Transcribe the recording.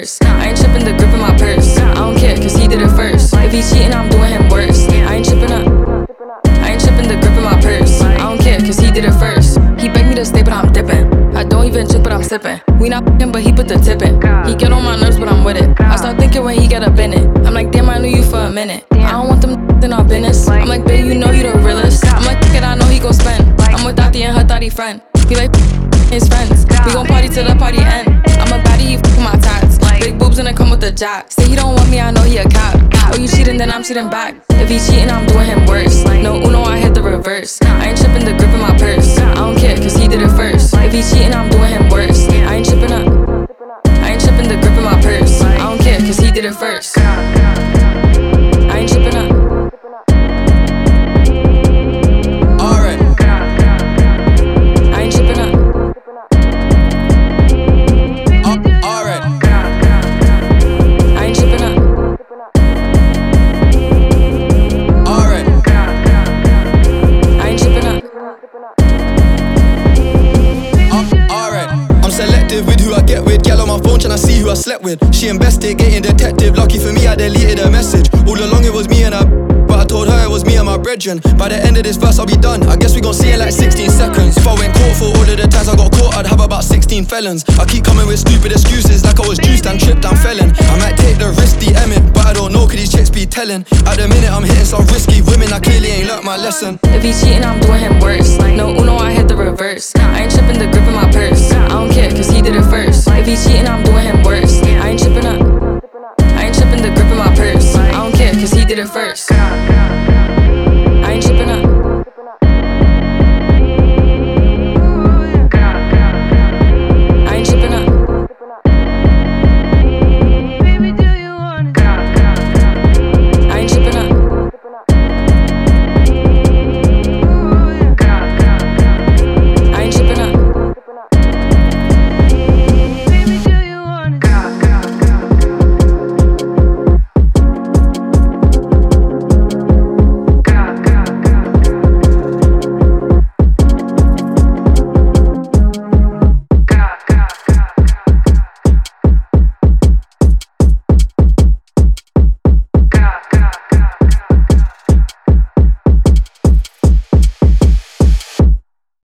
I ain't tripping the grip in my purse. I don't care, cause he did it first. If he cheating, I'm doing him worse. I ain't tripping up. I ain't tripping the grip in my purse. I don't care, cause he did it first. He begged me to stay, but I'm dipping. I don't even chip, but I'm sipping. We not him, but he put the tip in. He get on my nerves, but I'm with it. I start thinking when he got up in it. I'm like, damn, I knew you for a minute. I don't want them in our business. I'm like, babe, you know you the realest. I'm like, it, I know he gon' spend. I'm with Dottie and her thotty friend. He like his friends. We gon' party till the party end with the jack. Say he don't want me, I know he a cop. Oh, you cheating, then I'm cheating back. If he cheating, I'm doing him worse. No Uno, I hit the reverse. I ain't tripping the grip in my purse. I don't care, cause he did it first. If he cheating, I'm doing him worse. I ain't tripping up. I ain't tripping the grip in my purse. I don't care, cause he did it first. Uh, Alright. I'm selective with who I get with. Gal on my phone tryna see who I slept with. She investigating detective. Lucky for me, I deleted her message. All along it was me and. I brethren. By the end of this verse, I'll be done. I guess we gon' see it like 16 seconds. If I went caught for all of the times I got caught, I'd have about 16 felons. I keep coming with stupid excuses, like I was juiced and tripped and felon. I might take the risk, DMing, but I don't know, could these chicks be telling? At the minute, I'm hitting some risky women, I clearly ain't learnt my lesson. If he's cheating, I'm doing him worse. No, oh Uno, I hit the reverse. I ain't tripping the grip in my purse. I don't care, cause he did it first. If he's cheating, I'm doing him worse. I ain't tripping up. I ain't tripping the grip in my purse. I don't care, cause he did it first.